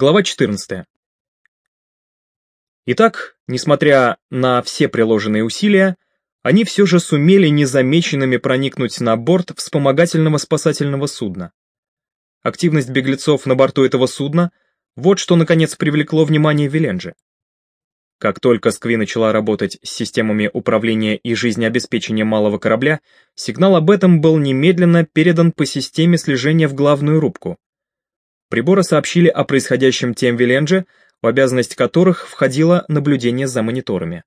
Глава 14. Итак, несмотря на все приложенные усилия, они все же сумели незамеченными проникнуть на борт вспомогательного спасательного судна. Активность беглецов на борту этого судна – вот что, наконец, привлекло внимание Виленджи. Как только Скви начала работать с системами управления и жизнеобеспечения малого корабля, сигнал об этом был немедленно передан по системе слежения в главную рубку. Приборы сообщили о происходящем тем Виленже, в обязанность которых входило наблюдение за мониторами.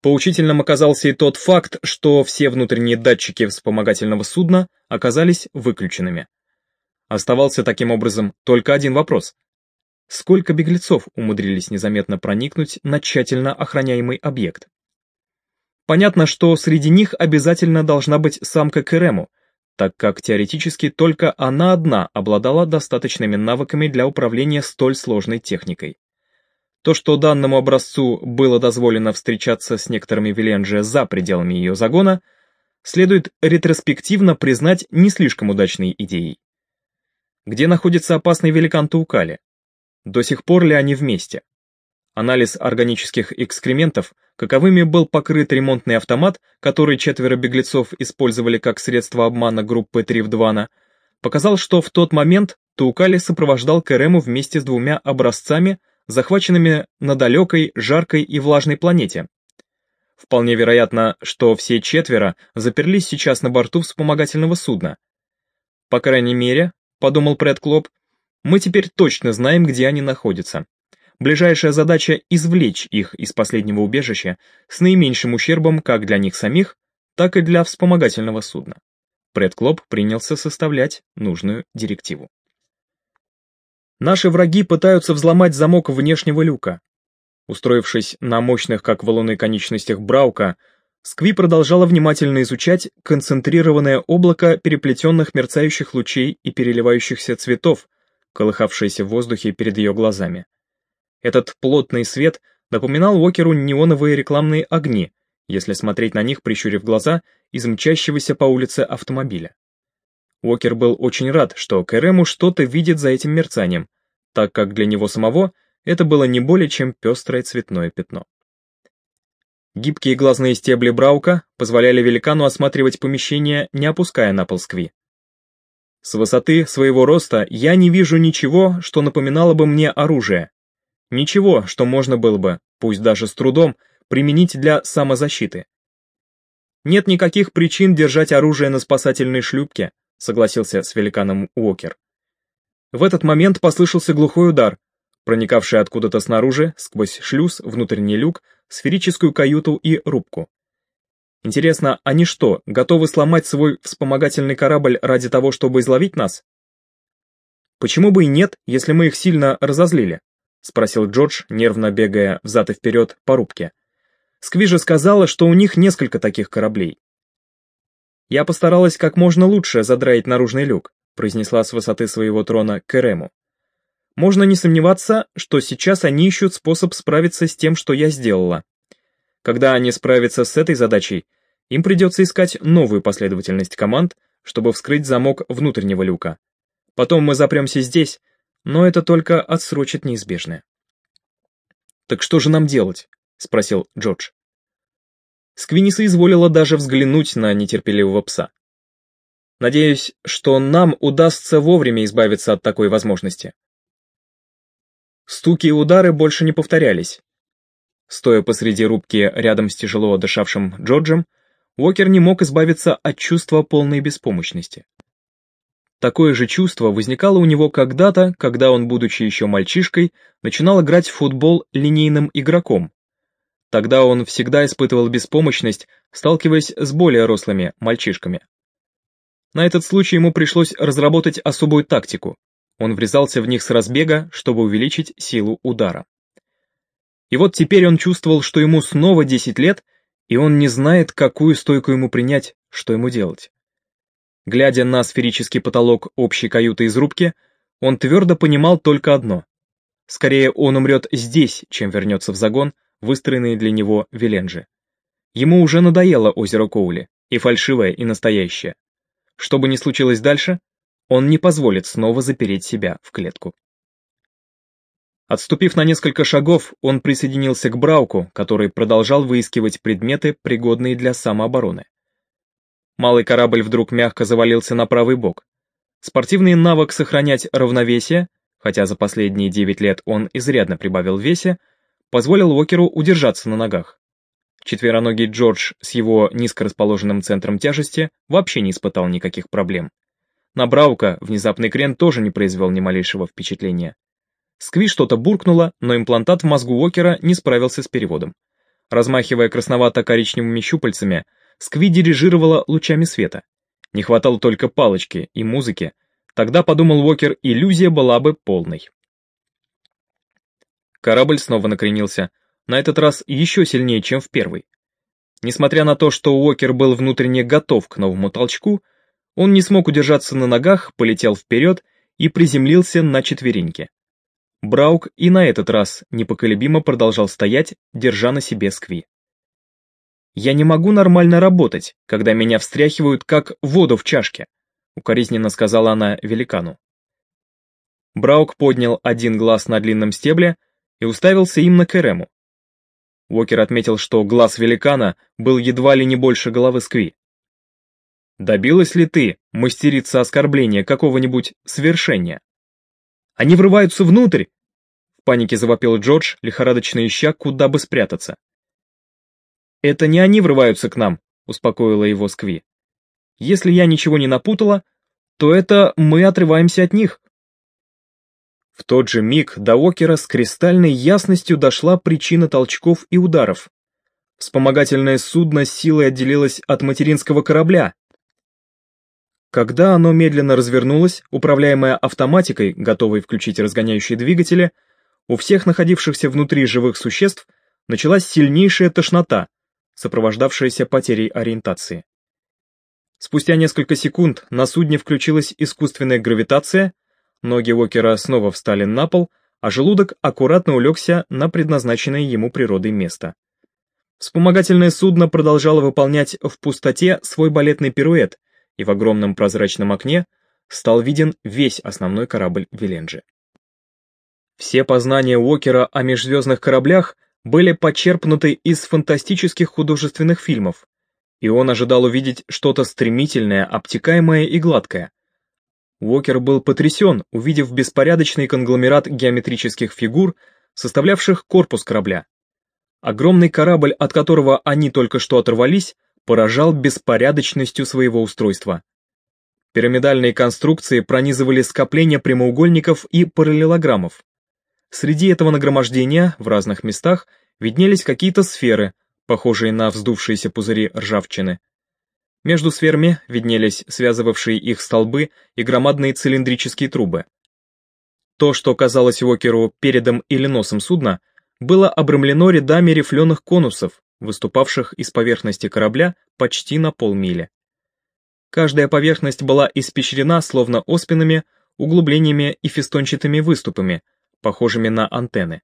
Поучительным оказался и тот факт, что все внутренние датчики вспомогательного судна оказались выключенными. Оставался таким образом только один вопрос сколько беглецов умудрились незаметно проникнуть на тщательно охраняемый объект. Понятно, что среди них обязательно должна быть самка Керему, так как теоретически только она одна обладала достаточными навыками для управления столь сложной техникой. То, что данному образцу было дозволено встречаться с некоторыми Виленджи за пределами ее загона, следует ретроспективно признать не слишком удачной идеей. Где находится опасный великан Таукали? До сих пор ли они вместе? Анализ органических экскрементов, каковыми был покрыт ремонтный автомат, который четверо беглецов использовали как средство обмана группы Тривдвана, показал, что в тот момент Таукали сопровождал Керему вместе с двумя образцами, захваченными на далекой, жаркой и влажной планете. Вполне вероятно, что все четверо заперлись сейчас на борту вспомогательного судна. По крайней мере, подумал Пред Клоп, мы теперь точно знаем, где они находятся. Ближайшая задача — извлечь их из последнего убежища с наименьшим ущербом как для них самих, так и для вспомогательного судна. Пред Клоп принялся составлять нужную директиву. Наши враги пытаются взломать замок внешнего люка. Устроившись на мощных, как валуны, конечностях Браука, Скви продолжала внимательно изучать концентрированное облако переплетенных мерцающих лучей и переливающихся цветов, колыхавшиеся в воздухе перед ее глазами. Этот плотный свет напоминал Уокеру неоновые рекламные огни, если смотреть на них, прищурив глаза, из мчащегося по улице автомобиля. Уокер был очень рад, что Кэрему что-то видит за этим мерцанием, так как для него самого это было не более чем пестрое цветное пятно. Гибкие глазные стебли Браука позволяли великану осматривать помещение, не опуская на пол скви. С высоты своего роста я не вижу ничего, что напоминало бы мне оружие. Ничего, что можно было бы, пусть даже с трудом, применить для самозащиты. Нет никаких причин держать оружие на спасательной шлюпке, согласился с великаном Уокер. В этот момент послышался глухой удар, проникавший откуда-то снаружи, сквозь шлюз, внутренний люк, сферическую каюту и рубку. Интересно, они что, готовы сломать свой вспомогательный корабль ради того, чтобы изловить нас? Почему бы и нет, если мы их сильно разозлили? Спросил Джордж, нервно бегая взад и вперед по рубке. Сквижа сказала, что у них несколько таких кораблей. Я постаралась как можно лучше задраить наружный люк, произнесла с высоты своего трона Керему. Можно не сомневаться, что сейчас они ищут способ справиться с тем, что я сделала. Когда они справятся с этой задачей, им придется искать новую последовательность команд, чтобы вскрыть замок внутреннего люка. Потом мы запремся здесь, но это только отсрочит неизбежное. «Так что же нам делать?» — спросил Джордж. Сквиниса изволила даже взглянуть на нетерпеливого пса. «Надеюсь, что нам удастся вовремя избавиться от такой возможности». Стуки и удары больше не повторялись, Стоя посреди рубки рядом с тяжело дышавшим Джорджем, Уокер не мог избавиться от чувства полной беспомощности. Такое же чувство возникало у него когда-то, когда он, будучи еще мальчишкой, начинал играть в футбол линейным игроком. Тогда он всегда испытывал беспомощность, сталкиваясь с более рослыми мальчишками. На этот случай ему пришлось разработать особую тактику. Он врезался в них с разбега, чтобы увеличить силу удара. И вот теперь он чувствовал, что ему снова 10 лет, и он не знает, какую стойку ему принять, что ему делать. Глядя на сферический потолок общей каюты из рубки, он твердо понимал только одно. Скорее он умрет здесь, чем вернется в загон, выстроенный для него Веленджи. Ему уже надоело озеро Коули, и фальшивое, и настоящее. Что бы ни случилось дальше, он не позволит снова запереть себя в клетку. Отступив на несколько шагов, он присоединился к Брауку, который продолжал выискивать предметы, пригодные для самообороны. Малый корабль вдруг мягко завалился на правый бок. Спортивный навык сохранять равновесие, хотя за последние 9 лет он изрядно прибавил в весе, позволил Уокеру удержаться на ногах. Четвероногий Джордж с его низко расположенным центром тяжести вообще не испытал никаких проблем. На Браука внезапный крен тоже не произвел ни малейшего впечатления. Скви что-то буркнуло, но имплантат в мозгу Уокера не справился с переводом. Размахивая красновато-коричневыми щупальцами, Скви дирижировала лучами света. Не хватало только палочки и музыки. Тогда, подумал Уокер, иллюзия была бы полной. Корабль снова накренился, на этот раз еще сильнее, чем в первый. Несмотря на то, что Уокер был внутренне готов к новому толчку, он не смог удержаться на ногах, полетел вперед и приземлился на четвереньки. Браук и на этот раз непоколебимо продолжал стоять, держа на себе скви. «Я не могу нормально работать, когда меня встряхивают, как воду в чашке», укоризненно сказала она великану. Браук поднял один глаз на длинном стебле и уставился им на Керему. Уокер отметил, что глаз великана был едва ли не больше головы скви. «Добилась ли ты, мастерица оскорбления, какого-нибудь свершения?» Они врываются внутрь!» В панике завопил Джордж, лихорадочно ища, куда бы спрятаться. «Это не они врываются к нам», — успокоила его Скви. «Если я ничего не напутала, то это мы отрываемся от них». В тот же миг до Окера с кристальной ясностью дошла причина толчков и ударов. Вспомогательное судно силой отделилось от материнского корабля, когда оно медленно развернулось, управляемое автоматикой, готовой включить разгоняющие двигатели, у всех находившихся внутри живых существ началась сильнейшая тошнота, сопровождавшаяся потерей ориентации. Спустя несколько секунд на судне включилась искусственная гравитация, ноги Уокера снова встали на пол, а желудок аккуратно улегся на предназначенное ему природой место. Вспомогательное судно продолжало выполнять в пустоте свой балетный пируэт, и в огромном прозрачном окне стал виден весь основной корабль Виленджи. Все познания Уокера о межзвездных кораблях были почерпнуты из фантастических художественных фильмов, и он ожидал увидеть что-то стремительное, обтекаемое и гладкое. Уокер был потрясен, увидев беспорядочный конгломерат геометрических фигур, составлявших корпус корабля. Огромный корабль, от которого они только что оторвались, поражал беспорядочностью своего устройства. Пирамидальные конструкции пронизывали скопления прямоугольников и параллелограммов. Среди этого нагромождения в разных местах виднелись какие-то сферы, похожие на вздувшиеся пузыри ржавчины. Между сферами виднелись связывавшие их столбы и громадные цилиндрические трубы. То, что казалось Уокеру передом или носом судна, было обрамлено рядами рифленых конусов, выступавших из поверхности корабля почти на полмили. Каждая поверхность была испещрена словно оспинами, углублениями и фестончатыми выступами, похожими на антенны.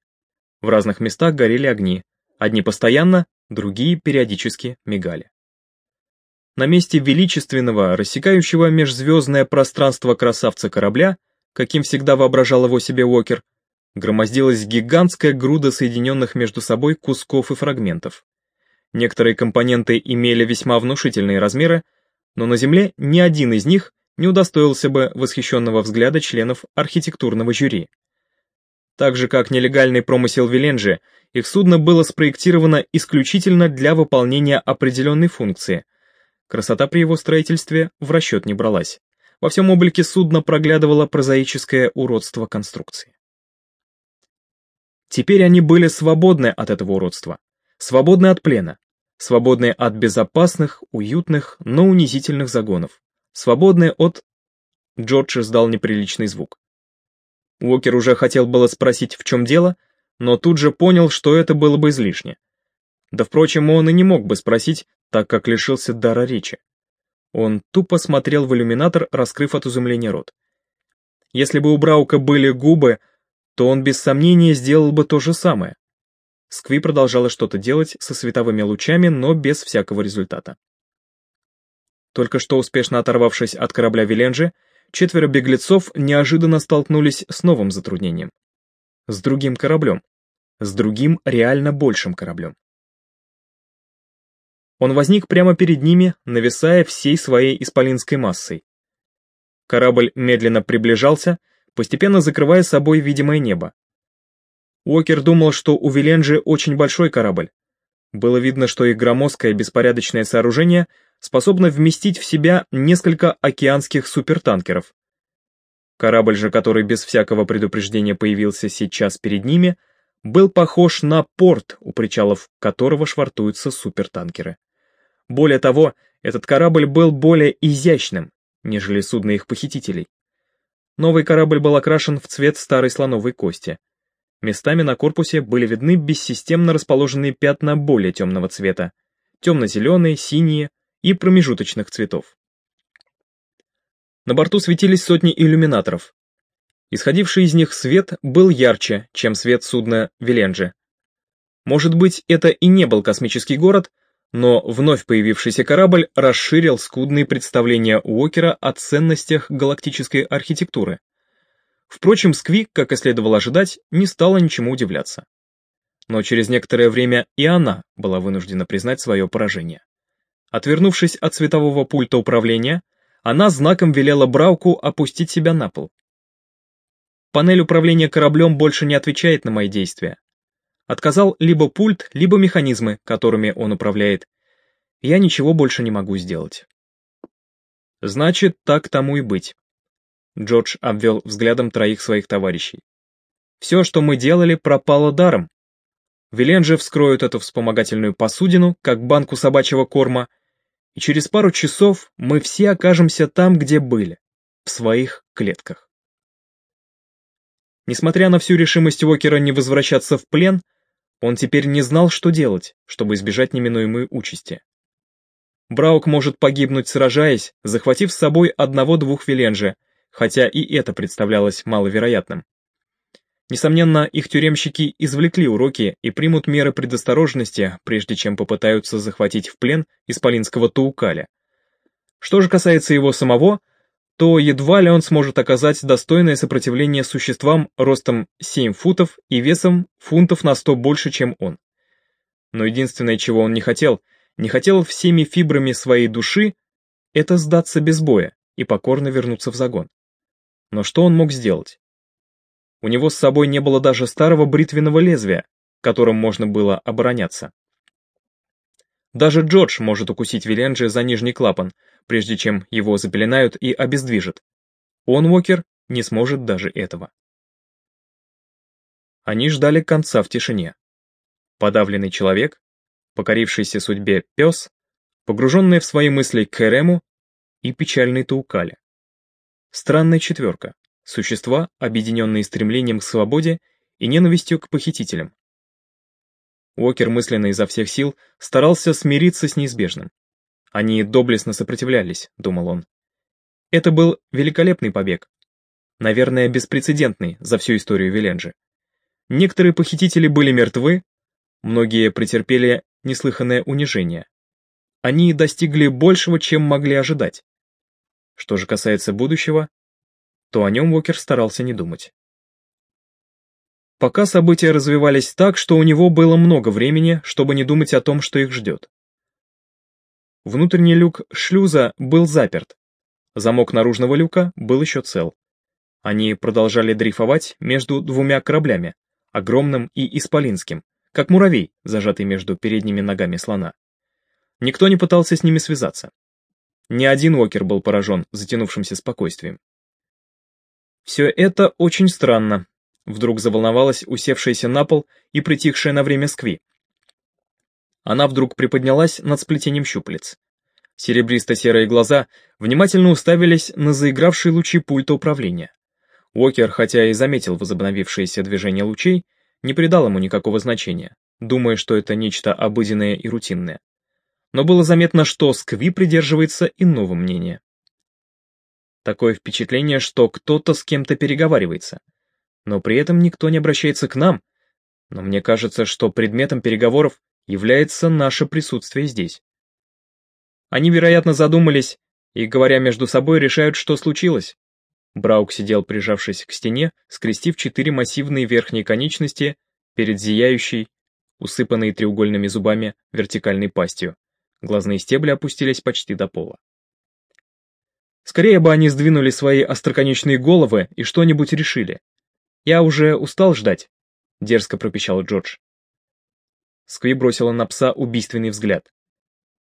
В разных местах горели огни, одни постоянно, другие периодически мигали. На месте величественного, рассекающего межзвездное пространство красавца корабля, каким всегда воображал его себе Уокер, громоздилась гигантская груда соединенных между собой кусков и фрагментов. Некоторые компоненты имели весьма внушительные размеры, но на Земле ни один из них не удостоился бы восхищенного взгляда членов архитектурного жюри. Так же, как нелегальный промысел Виленджи, их судно было спроектировано исключительно для выполнения определенной функции. Красота при его строительстве в расчет не бралась. Во всем облике судна проглядывало прозаическое уродство конструкции. Теперь они были свободны от этого уродства свободны от плена, свободны от безопасных, уютных, но унизительных загонов, свободны от... Джордж издал неприличный звук. Уокер уже хотел было спросить, в чем дело, но тут же понял, что это было бы излишне. Да, впрочем, он и не мог бы спросить, так как лишился дара речи. Он тупо смотрел в иллюминатор, раскрыв от изумления рот. Если бы у Браука были губы, то он без сомнения сделал бы то же самое. Скви продолжала что-то делать со световыми лучами, но без всякого результата. Только что успешно оторвавшись от корабля Виленджи, четверо беглецов неожиданно столкнулись с новым затруднением. с другим кораблем, с другим реально большим кораблем. Он возник прямо перед ними, нависая всей своей исполинской массой. Корабль медленно приближался, постепенно закрывая собой видимое небо. Уокер думал, что у Виленджи очень большой корабль. Было видно, что их громоздкое беспорядочное сооружение способно вместить в себя несколько океанских супертанкеров. Корабль же, который без всякого предупреждения появился сейчас перед ними, был похож на порт, у причалов которого швартуются супертанкеры. Более того, этот корабль был более изящным, нежели судно их похитителей. Новый корабль был окрашен в цвет старой слоновой кости. Местами на корпусе были видны бессистемно расположенные пятна более темного цвета, темно-зеленые, синие и промежуточных цветов. На борту светились сотни иллюминаторов. Исходивший из них свет был ярче, чем свет судна Виленджи. Может быть, это и не был космический город, но вновь появившийся корабль расширил скудные представления Уокера о ценностях галактической архитектуры. Впрочем, Скви, как и следовало ожидать, не стала ничему удивляться. Но через некоторое время и она была вынуждена признать свое поражение. Отвернувшись от светового пульта управления, она знаком велела Брауку опустить себя на пол. Панель управления кораблем больше не отвечает на мои действия. Отказал либо пульт, либо механизмы, которыми он управляет. Я ничего больше не могу сделать. Значит, так тому и быть. Джордж обвел взглядом троих своих товарищей. Все, что мы делали, пропало даром. Вилен же вскроют эту вспомогательную посудину, как банку собачьего корма, и через пару часов мы все окажемся там, где были, в своих клетках. Несмотря на всю решимость Уокера не возвращаться в плен, он теперь не знал, что делать, чтобы избежать неминуемой участи. Браук может погибнуть, сражаясь, захватив с собой одного-двух Виленджи, хотя и это представлялось маловероятным. Несомненно, их тюремщики извлекли уроки и примут меры предосторожности, прежде чем попытаются захватить в плен исполинского Таукаля. Что же касается его самого, то едва ли он сможет оказать достойное сопротивление существам ростом 7 футов и весом фунтов на 100 больше, чем он. Но единственное, чего он не хотел, не хотел всеми фибрами своей души, это сдаться без боя и покорно вернуться в загон. Но что он мог сделать? У него с собой не было даже старого бритвенного лезвия, которым можно было обороняться. Даже Джордж может укусить Виленджи за нижний клапан, прежде чем его запеленают и обездвижат. Он, Уокер, не сможет даже этого. Они ждали конца в тишине. Подавленный человек, покорившийся судьбе пес, погруженный в свои мысли Керему и печальный Таукали. Странная четверка, существа, объединенные стремлением к свободе и ненавистью к похитителям. Уокер мысленно изо всех сил старался смириться с неизбежным. Они доблестно сопротивлялись, думал он. Это был великолепный побег. Наверное, беспрецедентный за всю историю Виленджи. Некоторые похитители были мертвы, многие претерпели неслыханное унижение. Они достигли большего, чем могли ожидать. Что же касается будущего, то о нем Уокер старался не думать. Пока события развивались так, что у него было много времени, чтобы не думать о том, что их ждет. Внутренний люк шлюза был заперт. Замок наружного люка был еще цел. Они продолжали дрейфовать между двумя кораблями, огромным и исполинским, как муравей, зажатый между передними ногами слона. Никто не пытался с ними связаться. Ни один Уокер был поражен затянувшимся спокойствием. Все это очень странно, Вдруг заволновалась усевшаяся на пол и притихшая на время скви. Она вдруг приподнялась над сплетением щупалец. Серебристо-серые глаза внимательно уставились на заигравшие лучи пульта управления. Уокер, хотя и заметил возобновившееся движение лучей, не придал ему никакого значения, думая, что это нечто обыденное и рутинное. Но было заметно, что Скви придерживается иного мнения. Такое впечатление, что кто-то с кем-то переговаривается — но при этом никто не обращается к нам. Но мне кажется, что предметом переговоров является наше присутствие здесь. Они, вероятно, задумались и, говоря между собой, решают, что случилось. Браук сидел, прижавшись к стене, скрестив четыре массивные верхние конечности перед зияющей, усыпанной треугольными зубами, вертикальной пастью. Глазные стебли опустились почти до пола. Скорее бы они сдвинули свои остроконечные головы и что-нибудь решили. Я уже устал ждать, дерзко пропищал Джордж. Скви бросила на пса убийственный взгляд.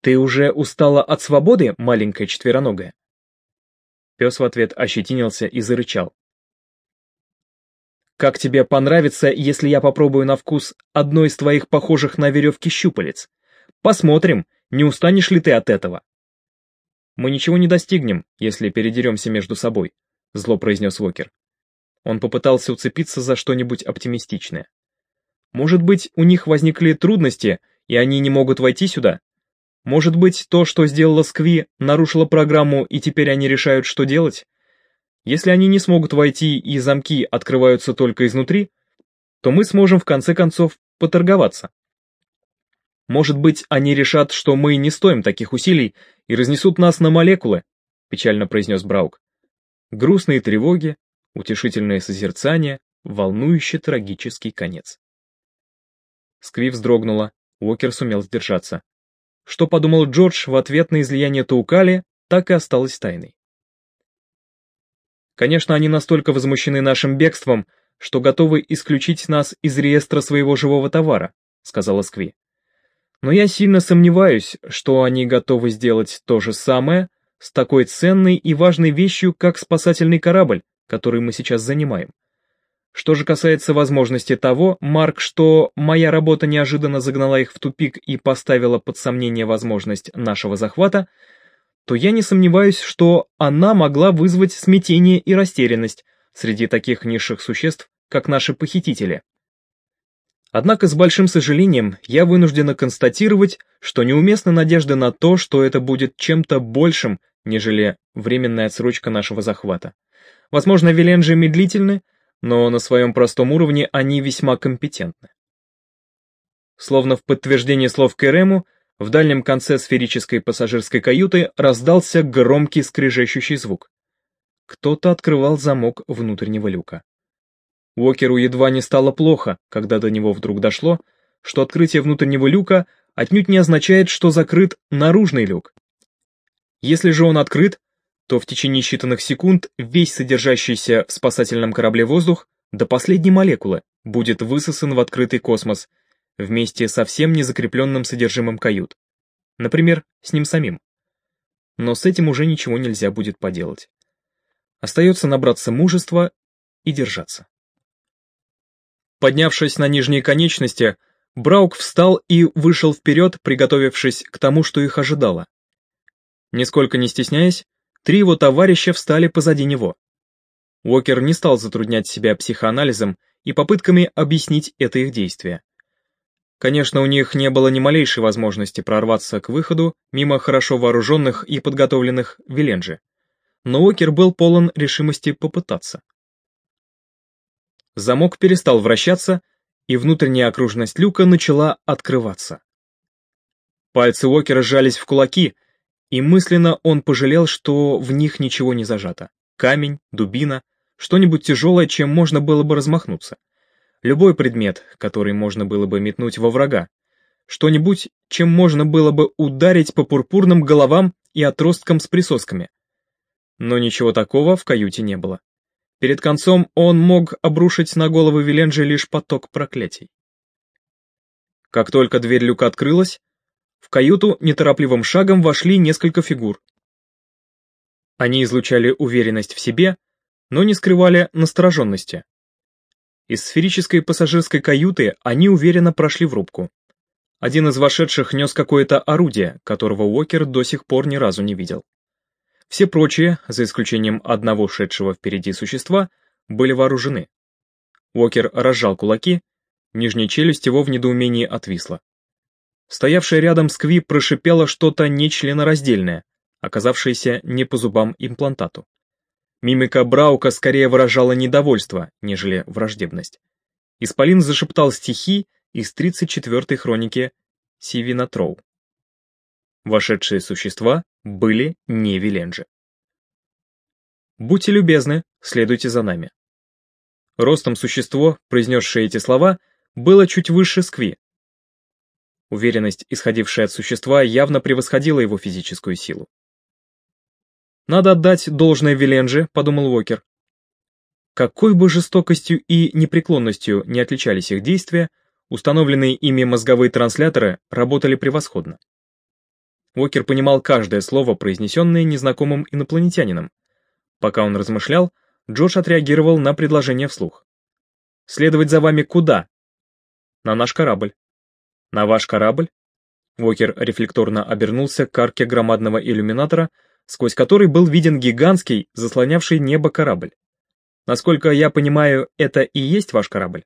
«Ты уже устала от свободы, маленькая четвероногая?» Пес в ответ ощетинился и зарычал. «Как тебе понравится, если я попробую на вкус одной из твоих похожих на веревки щупалец? Посмотрим, не устанешь ли ты от этого?» «Мы ничего не достигнем, если передеремся между собой», — зло произнес Вокер. Он попытался уцепиться за что-нибудь оптимистичное. «Может быть, у них возникли трудности, и они не могут войти сюда? Может быть, то, что сделала Скви, нарушило программу, и теперь они решают, что делать? Если они не смогут войти и замки открываются только изнутри, то мы сможем в конце концов поторговаться. Может быть, они решат, что мы не стоим таких усилий и разнесут нас на молекулы, печально произнес Браук. Грустные тревоги, утешительное созерцание, волнующий трагический конец. Скви вздрогнула, Уокер сумел сдержаться. Что подумал Джордж в ответ на излияние Таукали, так и осталось тайной. Конечно, они настолько возмущены нашим бегством, что готовы исключить нас из реестра своего живого товара, сказала Скви. Но я сильно сомневаюсь, что они готовы сделать то же самое с такой ценной и важной вещью, как спасательный корабль, который мы сейчас занимаем. Что же касается возможности того, Марк, что моя работа неожиданно загнала их в тупик и поставила под сомнение возможность нашего захвата, то я не сомневаюсь, что она могла вызвать смятение и растерянность среди таких низших существ, как наши похитители. Однако с большим сожалением я вынуждена констатировать, что неуместна надежда на то, что это будет чем-то большим, нежели временная отсрочка нашего захвата. Возможно, Виленджи медлительны, но на своем простом уровне они весьма компетентны. Словно в подтверждение слов Керему, в дальнем конце сферической пассажирской каюты раздался громкий скрежещущий звук. Кто-то открывал замок внутреннего люка. Уокеру едва не стало плохо, когда до него вдруг дошло, что открытие внутреннего люка отнюдь не означает, что закрыт наружный люк. Если же он открыт, то в течение считанных секунд весь содержащийся в спасательном корабле воздух до последней молекулы будет высосан в открытый космос вместе со всем незакрепленным содержимым кают. Например, с ним самим. Но с этим уже ничего нельзя будет поделать. Остается набраться мужества и держаться. Поднявшись на нижние конечности, Браук встал и вышел вперед, приготовившись к тому, что их ожидало. Нисколько не стесняясь, Три его товарища встали позади него. Уокер не стал затруднять себя психоанализом и попытками объяснить это их действие. Конечно, у них не было ни малейшей возможности прорваться к выходу мимо хорошо вооруженных и подготовленных Виленджи, но Уокер был полон решимости попытаться. Замок перестал вращаться, и внутренняя окружность люка начала открываться. Пальцы Уокера сжались в кулаки, и мысленно он пожалел, что в них ничего не зажато. Камень, дубина, что-нибудь тяжелое, чем можно было бы размахнуться. Любой предмет, который можно было бы метнуть во врага. Что-нибудь, чем можно было бы ударить по пурпурным головам и отросткам с присосками. Но ничего такого в каюте не было. Перед концом он мог обрушить на головы Виленджи лишь поток проклятий. Как только дверь люка открылась, в каюту неторопливым шагом вошли несколько фигур. Они излучали уверенность в себе, но не скрывали настороженности. Из сферической пассажирской каюты они уверенно прошли в рубку. Один из вошедших нес какое-то орудие, которого Уокер до сих пор ни разу не видел. Все прочие, за исключением одного шедшего впереди существа, были вооружены. Уокер разжал кулаки, нижняя челюсть его в недоумении отвисла. Стоявшая рядом Скви прошипела что-то нечленораздельное, оказавшееся не по зубам имплантату. Мимика Браука скорее выражала недовольство, нежели враждебность. Исполин зашептал стихи из 34-й хроники Сивина Троу. Вошедшие существа были не Виленджи. Будьте любезны, следуйте за нами. Ростом существо, произнесшее эти слова, было чуть выше Скви. Уверенность, исходившая от существа, явно превосходила его физическую силу. «Надо отдать должное Виленже», — подумал Уокер. Какой бы жестокостью и непреклонностью не отличались их действия, установленные ими мозговые трансляторы работали превосходно. Уокер понимал каждое слово, произнесенное незнакомым инопланетянином. Пока он размышлял, Джош отреагировал на предложение вслух. «Следовать за вами куда?» «На наш корабль». «На ваш корабль?» Уокер рефлекторно обернулся к арке громадного иллюминатора, сквозь который был виден гигантский, заслонявший небо корабль. «Насколько я понимаю, это и есть ваш корабль?»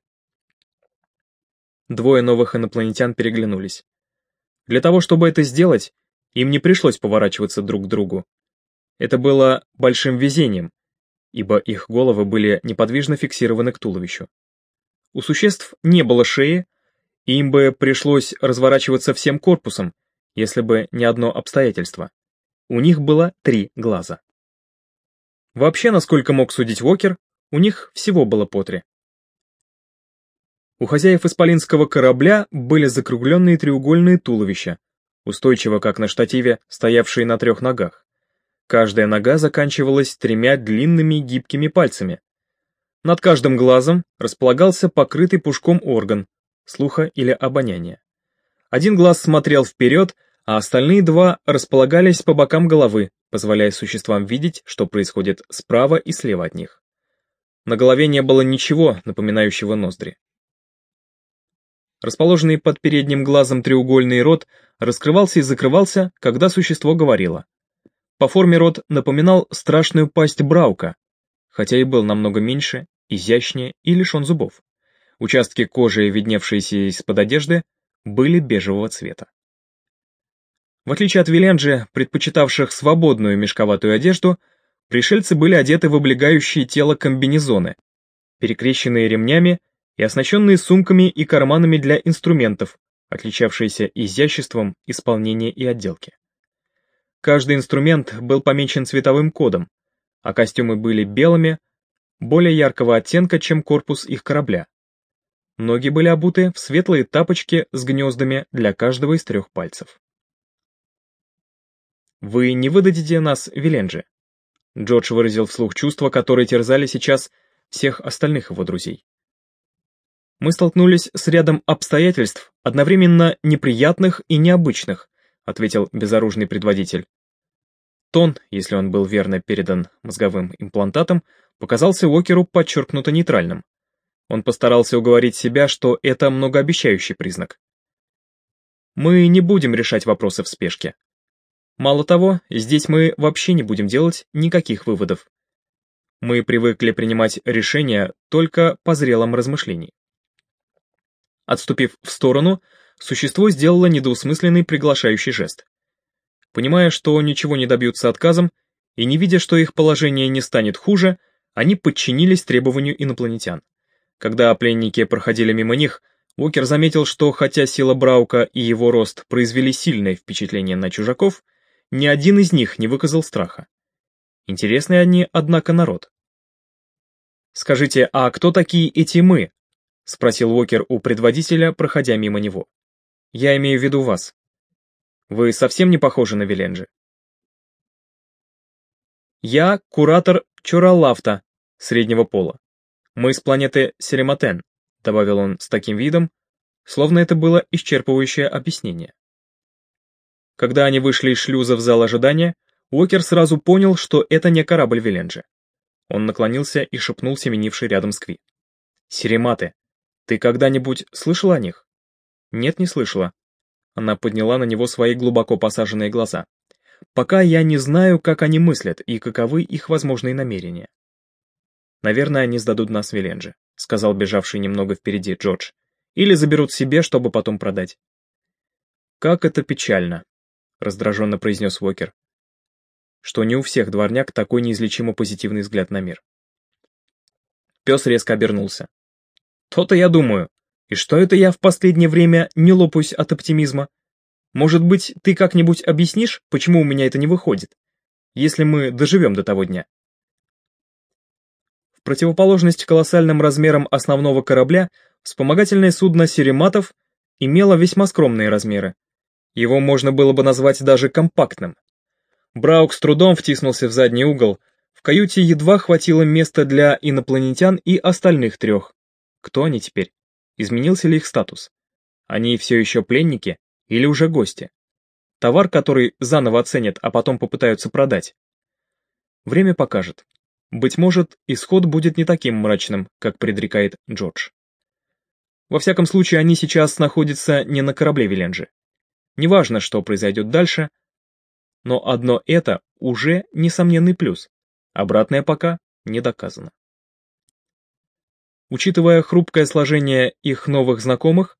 Двое новых инопланетян переглянулись. Для того, чтобы это сделать, им не пришлось поворачиваться друг к другу. Это было большим везением, ибо их головы были неподвижно фиксированы к туловищу. У существ не было шеи, и им бы пришлось разворачиваться всем корпусом, если бы не одно обстоятельство. У них было три глаза. Вообще, насколько мог судить Уокер, у них всего было по три. У хозяев исполинского корабля были закругленные треугольные туловища, устойчиво как на штативе, стоявшие на трех ногах. Каждая нога заканчивалась тремя длинными гибкими пальцами. Над каждым глазом располагался покрытый пушком орган, слуха или обоняния. Один глаз смотрел вперед, а остальные два располагались по бокам головы, позволяя существам видеть, что происходит справа и слева от них. На голове не было ничего, напоминающего ноздри. Расположенный под передним глазом треугольный рот раскрывался и закрывался, когда существо говорило. По форме рот напоминал страшную пасть Браука, хотя и был намного меньше, изящнее и лишен зубов. Участки кожи, видневшиеся из-под одежды, были бежевого цвета. В отличие от Виленджи, предпочитавших свободную мешковатую одежду, пришельцы были одеты в облегающие тело комбинезоны, перекрещенные ремнями и оснащенные сумками и карманами для инструментов, отличавшиеся изяществом исполнения и отделки. Каждый инструмент был помечен цветовым кодом, а костюмы были белыми, более яркого оттенка, чем корпус их корабля. Ноги были обуты в светлые тапочки с гнездами для каждого из трех пальцев. «Вы не выдадите нас, Виленджи?» Джордж выразил вслух чувства, которые терзали сейчас всех остальных его друзей мы столкнулись с рядом обстоятельств, одновременно неприятных и необычных, ответил безоружный предводитель. Тон, если он был верно передан мозговым имплантатом, показался Уокеру подчеркнуто нейтральным. Он постарался уговорить себя, что это многообещающий признак. Мы не будем решать вопросы в спешке. Мало того, здесь мы вообще не будем делать никаких выводов. Мы привыкли принимать решения только по зрелом размышлении. Отступив в сторону, существо сделало недоусмысленный приглашающий жест. Понимая, что ничего не добьются отказом, и не видя, что их положение не станет хуже, они подчинились требованию инопланетян. Когда пленники проходили мимо них, Уокер заметил, что хотя сила Браука и его рост произвели сильное впечатление на чужаков, ни один из них не выказал страха. Интересный они, однако, народ. «Скажите, а кто такие эти мы?» — спросил Уокер у предводителя, проходя мимо него. «Я имею в виду вас. Вы совсем не похожи на Виленджи». «Я куратор Чуралафта, среднего пола. Мы с планеты Селематен», — добавил он с таким видом, словно это было исчерпывающее объяснение. Когда они вышли из шлюза в зал ожидания, Уокер сразу понял, что это не корабль Виленджи. Он наклонился и шепнул семенивший рядом Скви. «Серематы, ты когда-нибудь слышала о них? Нет, не слышала. Она подняла на него свои глубоко посаженные глаза. Пока я не знаю, как они мыслят и каковы их возможные намерения. Наверное, они сдадут нас Виленджи, сказал бежавший немного впереди Джордж. Или заберут себе, чтобы потом продать. Как это печально, раздраженно произнес Уокер. Что не у всех дворняк такой неизлечимо позитивный взгляд на мир. Пес резко обернулся. То-то я думаю. И что это я в последнее время не лопаюсь от оптимизма? Может быть, ты как-нибудь объяснишь, почему у меня это не выходит? Если мы доживем до того дня. В противоположность колоссальным размерам основного корабля, вспомогательное судно «Серематов» имело весьма скромные размеры. Его можно было бы назвать даже компактным. Браук с трудом втиснулся в задний угол, в каюте едва хватило места для инопланетян и остальных трех. Кто они теперь? Изменился ли их статус? Они все еще пленники или уже гости? Товар, который заново оценят, а потом попытаются продать. Время покажет. Быть может, исход будет не таким мрачным, как предрекает Джордж. Во всяком случае, они сейчас находятся не на корабле Виленджи. Неважно, что произойдет дальше, но одно это уже несомненный плюс. Обратное пока не доказано. Учитывая хрупкое сложение их новых знакомых,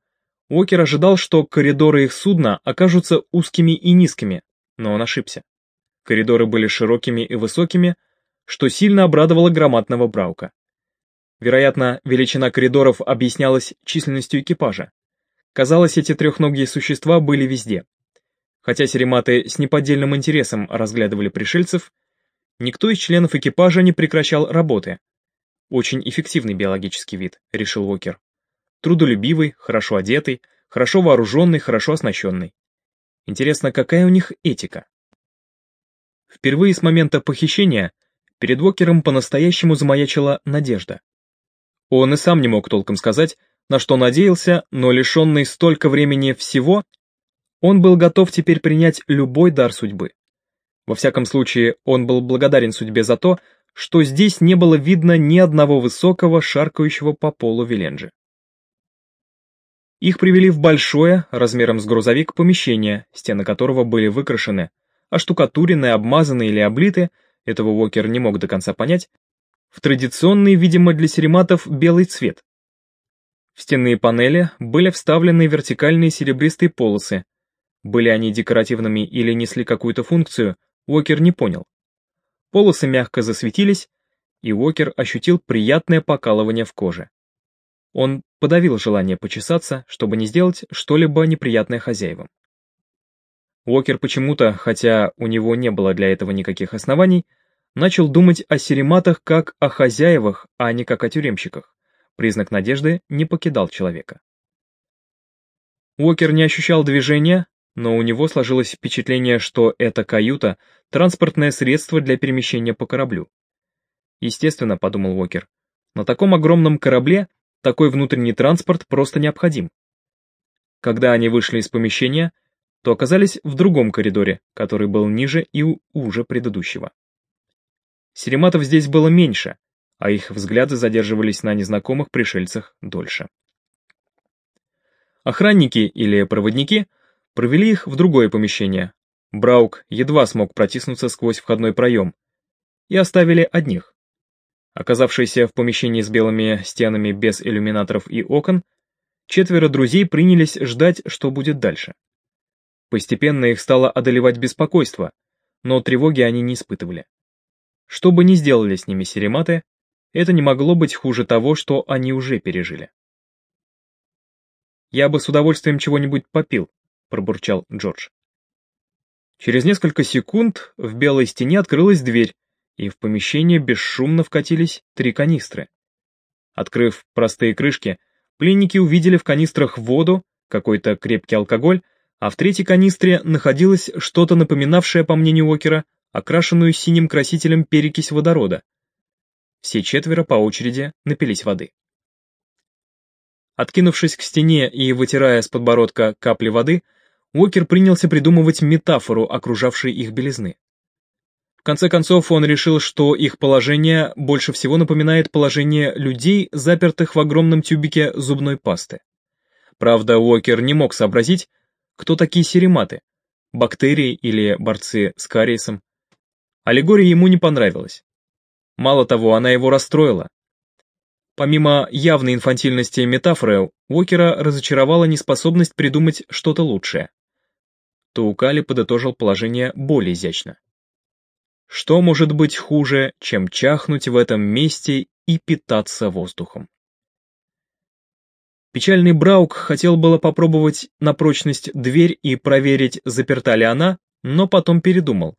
Уокер ожидал, что коридоры их судна окажутся узкими и низкими, но он ошибся. Коридоры были широкими и высокими, что сильно обрадовало громадного Браука. Вероятно, величина коридоров объяснялась численностью экипажа. Казалось, эти трехногие существа были везде. Хотя серематы с неподдельным интересом разглядывали пришельцев, Никто из членов экипажа не прекращал работы. Очень эффективный биологический вид, решил Уокер. Трудолюбивый, хорошо одетый, хорошо вооруженный, хорошо оснащенный. Интересно, какая у них этика? Впервые с момента похищения перед Уокером по-настоящему замаячила надежда. Он и сам не мог толком сказать, на что надеялся, но лишенный столько времени всего, он был готов теперь принять любой дар судьбы. Во всяком случае, он был благодарен судьбе за то, что здесь не было видно ни одного высокого, шаркающего по полу Виленджи. Их привели в большое, размером с грузовик, помещение, стены которого были выкрашены, оштукатурены, обмазаны или облиты, этого Уокер не мог до конца понять, в традиционный, видимо, для серематов белый цвет. В стенные панели были вставлены вертикальные серебристые полосы. Были они декоративными или несли какую-то функцию, Уокер не понял. Полосы мягко засветились, и Уокер ощутил приятное покалывание в коже. Он подавил желание почесаться, чтобы не сделать что-либо неприятное хозяевам. Уокер почему-то, хотя у него не было для этого никаких оснований, начал думать о серематах как о хозяевах, а не как о тюремщиках. Признак надежды не покидал человека. Уокер не ощущал движения, но у него сложилось впечатление, что эта каюта — транспортное средство для перемещения по кораблю. Естественно, подумал Уокер, на таком огромном корабле такой внутренний транспорт просто необходим. Когда они вышли из помещения, то оказались в другом коридоре, который был ниже и уже предыдущего. Серематов здесь было меньше, а их взгляды задерживались на незнакомых пришельцах дольше. Охранники или проводники — Провели их в другое помещение. Браук едва смог протиснуться сквозь входной проем. И оставили одних. Оказавшиеся в помещении с белыми стенами без иллюминаторов и окон, четверо друзей принялись ждать, что будет дальше. Постепенно их стало одолевать беспокойство, но тревоги они не испытывали. Что бы ни сделали с ними серематы, это не могло быть хуже того, что они уже пережили. Я бы с удовольствием чего-нибудь попил, пробурчал Джордж. Через несколько секунд в белой стене открылась дверь, и в помещение бесшумно вкатились три канистры. Открыв простые крышки, пленники увидели в канистрах воду, какой-то крепкий алкоголь, а в третьей канистре находилось что-то напоминавшее, по мнению Уокера, окрашенную синим красителем перекись водорода. Все четверо по очереди напились воды. Откинувшись к стене и вытирая с подбородка капли воды, Уокер принялся придумывать метафору окружавшей их белизны. В конце концов, он решил, что их положение больше всего напоминает положение людей, запертых в огромном тюбике зубной пасты. Правда, Уокер не мог сообразить, кто такие серематы, бактерии или борцы с кариесом. Аллегория ему не понравилась. Мало того, она его расстроила. Помимо явной инфантильности метафоры, Уокера разочаровала неспособность придумать что-то лучшее то Укали подытожил положение более изящно. Что может быть хуже, чем чахнуть в этом месте и питаться воздухом? Печальный Браук хотел было попробовать на прочность дверь и проверить, заперта ли она, но потом передумал.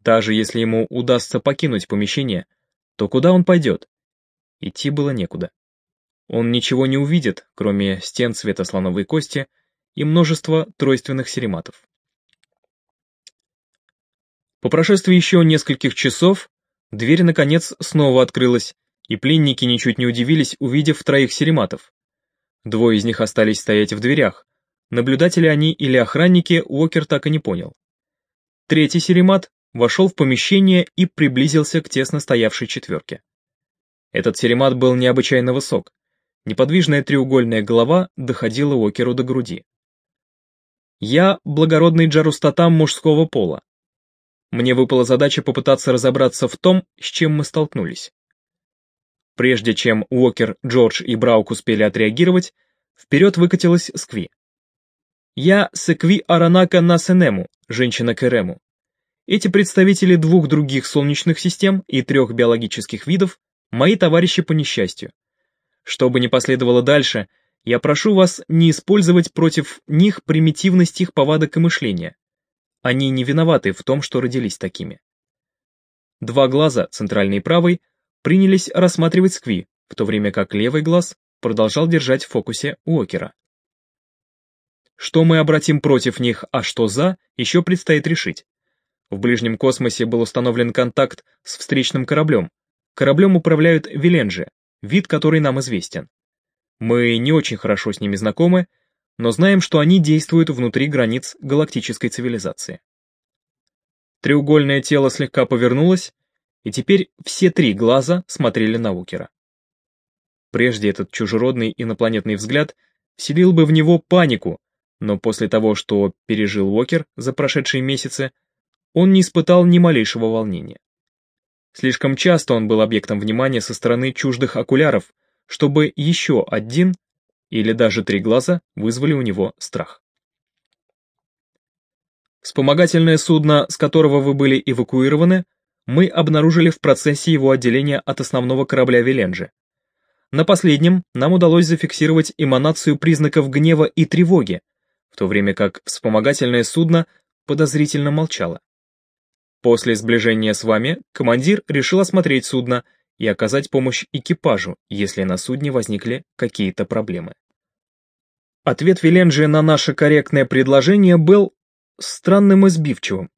Даже если ему удастся покинуть помещение, то куда он пойдет? Идти было некуда. Он ничего не увидит, кроме стен цвета слоновой кости и множества тройственных серематов. По прошествии еще нескольких часов дверь, наконец, снова открылась, и пленники ничуть не удивились, увидев троих серематов. Двое из них остались стоять в дверях. Наблюдатели они или охранники, Уокер так и не понял. Третий серемат вошел в помещение и приблизился к тесно стоявшей четверке. Этот серемат был необычайно высок. Неподвижная треугольная голова доходила Уокеру до груди. Я благородный джарустатам мужского пола. Мне выпала задача попытаться разобраться в том, с чем мы столкнулись. Прежде чем Уокер, Джордж и Браук успели отреагировать, вперед выкатилась Скви. Я Секви Аранака Насенему, женщина Керему. Эти представители двух других солнечных систем и трех биологических видов – мои товарищи по несчастью. Что бы ни последовало дальше, я прошу вас не использовать против них примитивность их повадок и мышления. Они не виноваты в том, что родились такими. Два глаза, центральный и правый, принялись рассматривать Скви, в то время как левый глаз продолжал держать в фокусе Уокера. Что мы обратим против них, а что за, еще предстоит решить. В ближнем космосе был установлен контакт с встречным кораблем. Кораблем управляют Виленджи, вид который нам известен. Мы не очень хорошо с ними знакомы, но знаем, что они действуют внутри границ галактической цивилизации. Треугольное тело слегка повернулось, и теперь все три глаза смотрели на Укера. Прежде этот чужеродный инопланетный взгляд вселил бы в него панику, но после того, что пережил Уокер за прошедшие месяцы, он не испытал ни малейшего волнения. Слишком часто он был объектом внимания со стороны чуждых окуляров, чтобы еще один или даже три глаза вызвали у него страх. Вспомогательное судно, с которого вы были эвакуированы, мы обнаружили в процессе его отделения от основного корабля Веленджи. На последнем нам удалось зафиксировать эманацию признаков гнева и тревоги, в то время как вспомогательное судно подозрительно молчало. После сближения с вами командир решил осмотреть судно и оказать помощь экипажу, если на судне возникли какие-то проблемы. Ответ Веленджи на наше корректное предложение был странным и сбивчивым.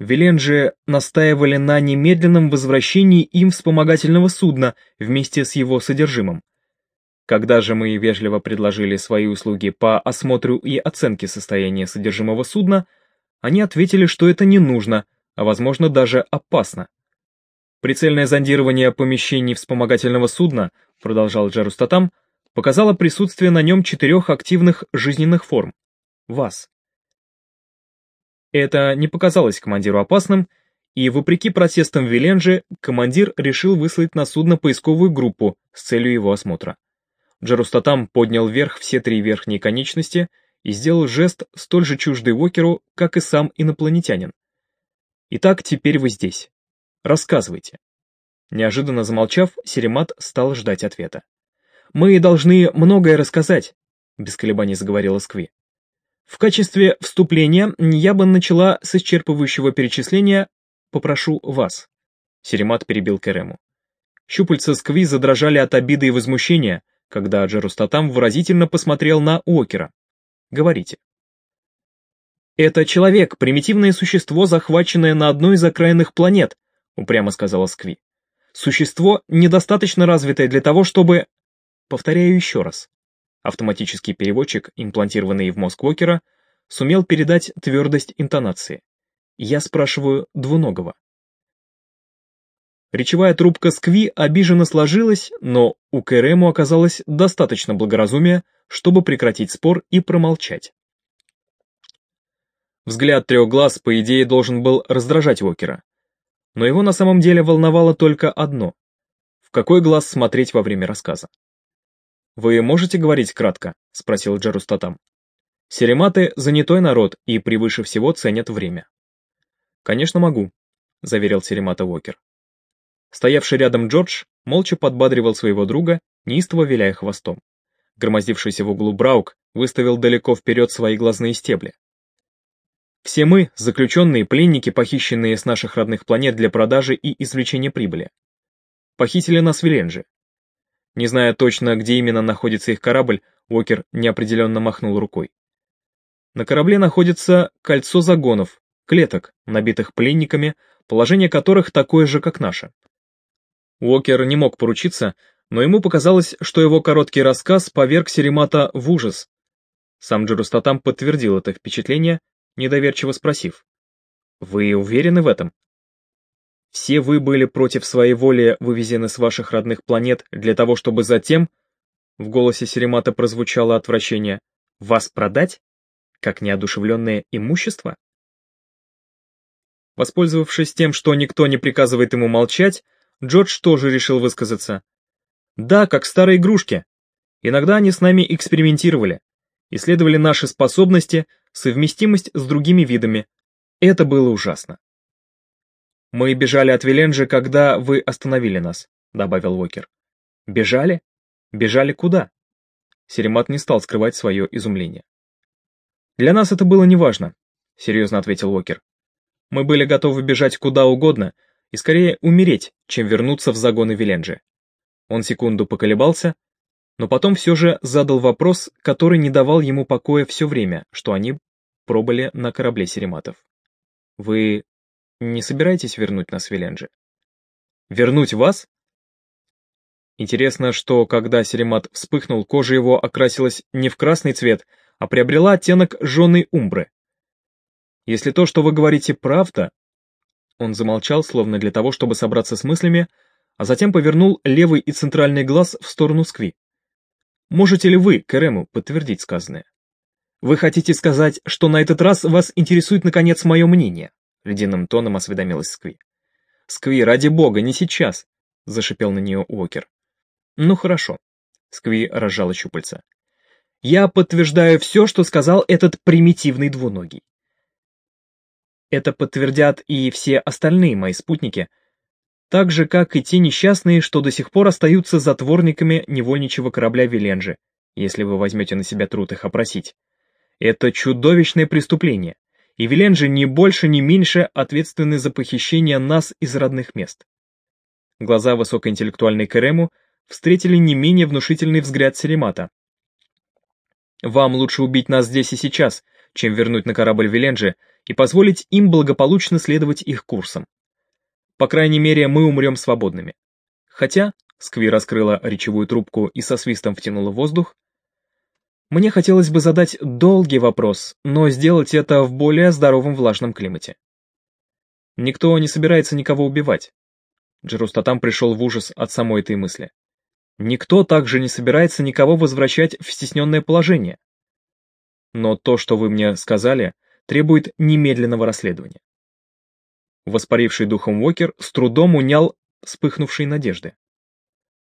Веленджи настаивали на немедленном возвращении им вспомогательного судна вместе с его содержимым. Когда же мы вежливо предложили свои услуги по осмотру и оценке состояния содержимого судна, они ответили, что это не нужно, а возможно даже опасно. Прицельное зондирование помещений вспомогательного судна, продолжал Джарустатам, показало присутствие на нем четырех активных жизненных форм. Вас. Это не показалось командиру опасным, и, вопреки протестам Виленджи, командир решил выслать на судно поисковую группу с целью его осмотра. Джарустатам поднял вверх все три верхние конечности и сделал жест столь же чуждый Уокеру, как и сам инопланетянин. Итак, теперь вы здесь. Рассказывайте. Неожиданно замолчав, Серемат стал ждать ответа. «Мы должны многое рассказать», — без колебаний заговорила Скви. «В качестве вступления я бы начала с исчерпывающего перечисления «попрошу вас». Серемат перебил Керему. Щупальца Скви задрожали от обиды и возмущения, когда Джерустатам выразительно посмотрел на Уокера. «Говорите». «Это человек, примитивное существо, захваченное на одной из окраинных планет», упрямо сказала Скви. «Существо, недостаточно развитое для того, чтобы...» Повторяю еще раз. Автоматический переводчик, имплантированный в мозг Уокера, сумел передать твердость интонации. Я спрашиваю двуногого. Речевая трубка Скви обиженно сложилась, но у Кэрему оказалось достаточно благоразумия, чтобы прекратить спор и промолчать. Взгляд трех глаз, по идее, должен был раздражать Уокера. Но его на самом деле волновало только одно. В какой глаз смотреть во время рассказа? «Вы можете говорить кратко?» — спросил Джарустатам. «Серематы — занятой народ и превыше всего ценят время». «Конечно могу», — заверил Серемата Уокер. Стоявший рядом Джордж молча подбадривал своего друга, неистово виляя хвостом. Громоздившийся в углу Браук выставил далеко вперед свои глазные стебли. Все мы — заключенные пленники, похищенные с наших родных планет для продажи и извлечения прибыли. Похитили нас Веленджи. Не зная точно, где именно находится их корабль, Уокер неопределенно махнул рукой. На корабле находится кольцо загонов, клеток, набитых пленниками, положение которых такое же, как наше. Уокер не мог поручиться, но ему показалось, что его короткий рассказ поверг Серемата в ужас. Сам Джерустатам подтвердил это впечатление, недоверчиво спросив. «Вы уверены в этом?» «Все вы были против своей воли вывезены с ваших родных планет для того, чтобы затем...» В голосе Серемата прозвучало отвращение. «Вас продать? Как неодушевленное имущество?» Воспользовавшись тем, что никто не приказывает ему молчать, Джордж тоже решил высказаться. Да, как старые игрушки. Иногда они с нами экспериментировали, исследовали наши способности, совместимость с другими видами. Это было ужасно. «Мы бежали от Виленджи, когда вы остановили нас», — добавил Уокер. «Бежали? Бежали куда?» Серемат не стал скрывать свое изумление. «Для нас это было неважно», — серьезно ответил Уокер. «Мы были готовы бежать куда угодно и скорее умереть, чем вернуться в загоны Виленджи. Он секунду поколебался, но потом все же задал вопрос, который не давал ему покоя все время, что они пробыли на корабле Серематов. «Вы не собираетесь вернуть нас в Виленджи?» «Вернуть вас?» Интересно, что когда Серемат вспыхнул, кожа его окрасилась не в красный цвет, а приобрела оттенок жженой умбры. «Если то, что вы говорите, правда...» Он замолчал, словно для того, чтобы собраться с мыслями, а затем повернул левый и центральный глаз в сторону Скви. Можете ли вы, Керему, подтвердить сказанное? Вы хотите сказать, что на этот раз вас интересует наконец мое мнение? Ледяным тоном осведомилась Скви. Скви, ради бога, не сейчас, зашипел на нее Уокер. Ну хорошо. Скви разжала щупальца. Я подтверждаю все, что сказал этот примитивный двуногий. Это подтвердят и все остальные мои спутники, так же, как и те несчастные, что до сих пор остаются затворниками невольничего корабля Виленджи, если вы возьмете на себя труд их опросить. Это чудовищное преступление, и Виленджи ни больше, ни меньше ответственны за похищение нас из родных мест. Глаза высокоинтеллектуальной Керему встретили не менее внушительный взгляд Серемата. Вам лучше убить нас здесь и сейчас, чем вернуть на корабль Виленджи и позволить им благополучно следовать их курсом. По крайней мере, мы умрем свободными. Хотя, Скви раскрыла речевую трубку и со свистом втянула воздух, мне хотелось бы задать долгий вопрос, но сделать это в более здоровом влажном климате. Никто не собирается никого убивать. Джерустатам пришел в ужас от самой этой мысли. Никто также не собирается никого возвращать в стесненное положение. Но то, что вы мне сказали, требует немедленного расследования. Воспаривший духом Уокер с трудом унял вспыхнувшие надежды.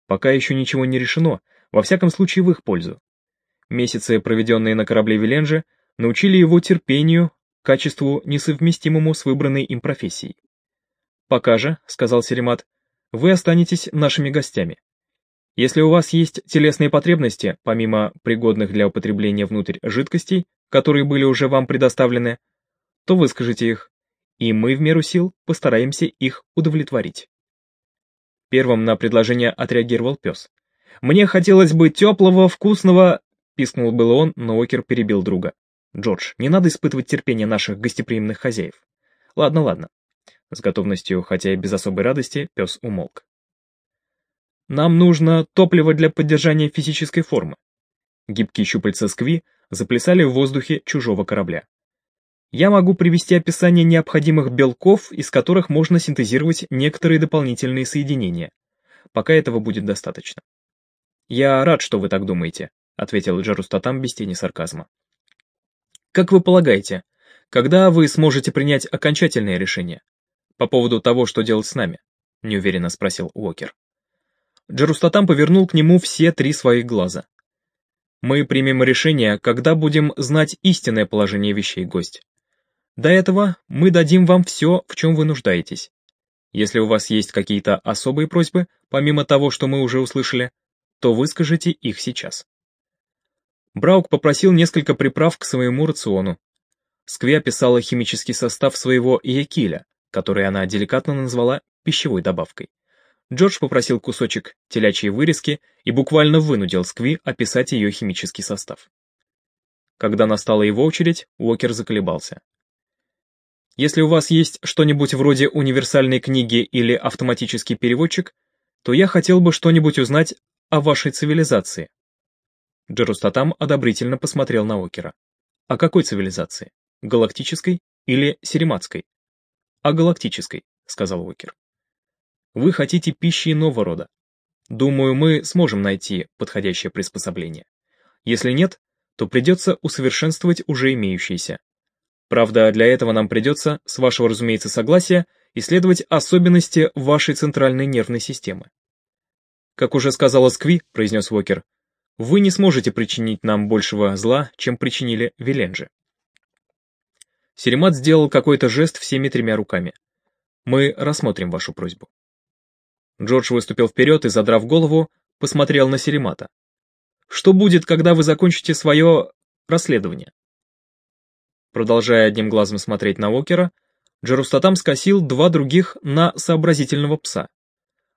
Пока еще ничего не решено, во всяком случае в их пользу. Месяцы, проведенные на корабле Виленджи, научили его терпению, качеству, несовместимому с выбранной им профессией. «Пока же», — сказал Серемат, — «вы останетесь нашими гостями. Если у вас есть телесные потребности, помимо пригодных для употребления внутрь жидкостей, которые были уже вам предоставлены, то выскажите их, и мы в меру сил постараемся их удовлетворить. Первым на предложение отреагировал пес. «Мне хотелось бы теплого, вкусного...» Пискнул было он, но Окер перебил друга. «Джордж, не надо испытывать терпение наших гостеприимных хозяев. Ладно, ладно». С готовностью, хотя и без особой радости, пес умолк. «Нам нужно топливо для поддержания физической формы». Гибкие щупальца скви заплясали в воздухе чужого корабля. Я могу привести описание необходимых белков, из которых можно синтезировать некоторые дополнительные соединения. Пока этого будет достаточно. «Я рад, что вы так думаете», — ответил Джарустатам без тени сарказма. «Как вы полагаете, когда вы сможете принять окончательное решение? По поводу того, что делать с нами?» — неуверенно спросил Уокер. Джарустатам повернул к нему все три своих глаза. «Мы примем решение, когда будем знать истинное положение вещей, гость. До этого мы дадим вам все, в чем вы нуждаетесь. Если у вас есть какие-то особые просьбы, помимо того, что мы уже услышали, то выскажите их сейчас. Браук попросил несколько приправ к своему рациону. Скви описала химический состав своего якиля, который она деликатно назвала пищевой добавкой. Джордж попросил кусочек телячьей вырезки и буквально вынудил Скви описать ее химический состав. Когда настала его очередь, Уокер заколебался. Если у вас есть что-нибудь вроде универсальной книги или автоматический переводчик, то я хотел бы что-нибудь узнать о вашей цивилизации. Джерустатам одобрительно посмотрел на Окера. О какой цивилизации? Галактической или серематской? О галактической, сказал Окер. Вы хотите пищи иного рода. Думаю, мы сможем найти подходящее приспособление. Если нет, то придется усовершенствовать уже имеющиеся. Правда, для этого нам придется, с вашего, разумеется, согласия, исследовать особенности вашей центральной нервной системы. Как уже сказала Скви, произнес Уокер, вы не сможете причинить нам большего зла, чем причинили Виленджи. Серемат сделал какой-то жест всеми тремя руками. Мы рассмотрим вашу просьбу. Джордж выступил вперед и, задрав голову, посмотрел на Серемата. Что будет, когда вы закончите свое расследование? Продолжая одним глазом смотреть на Окера, Джерустатам скосил два других на сообразительного пса.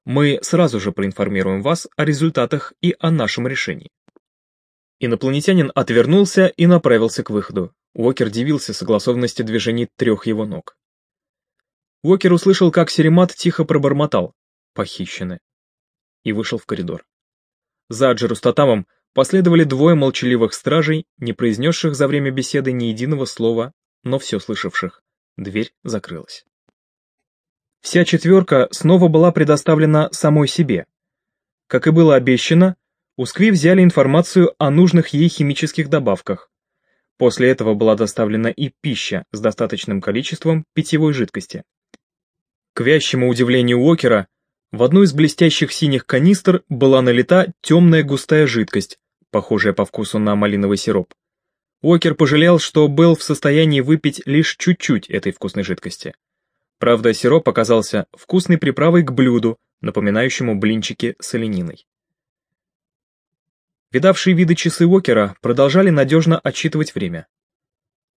Мы сразу же проинформируем вас о результатах и о нашем решении. Инопланетянин отвернулся и направился к выходу. Уокер дивился согласованности движений трех его ног. Уокер услышал, как Серемат тихо пробормотал «похищены» и вышел в коридор. За Джерустатамом Последовали двое молчаливых стражей, не произнесших за время беседы ни единого слова, но все слышавших. Дверь закрылась. Вся четверка снова была предоставлена самой себе. Как и было обещано, у Скви взяли информацию о нужных ей химических добавках. После этого была доставлена и пища с достаточным количеством питьевой жидкости. К вящему удивлению Уокера, в одну из блестящих синих канистр была налита темная густая жидкость, похожая по вкусу на малиновый сироп. Уокер пожалел, что был в состоянии выпить лишь чуть-чуть этой вкусной жидкости. Правда, сироп оказался вкусной приправой к блюду, напоминающему блинчики с олениной. Видавшие виды часы Уокера продолжали надежно отсчитывать время.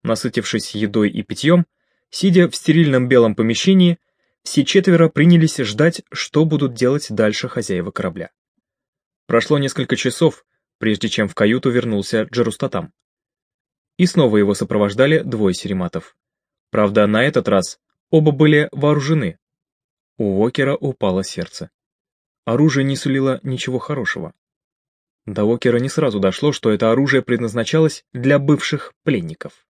Насытившись едой и питьем, сидя в стерильном белом помещении, все четверо принялись ждать, что будут делать дальше хозяева корабля. Прошло несколько часов, прежде чем в каюту вернулся Джерустатам. И снова его сопровождали двое серематов. Правда, на этот раз оба были вооружены. У Уокера упало сердце. Оружие не сулило ничего хорошего. До Уокера не сразу дошло, что это оружие предназначалось для бывших пленников.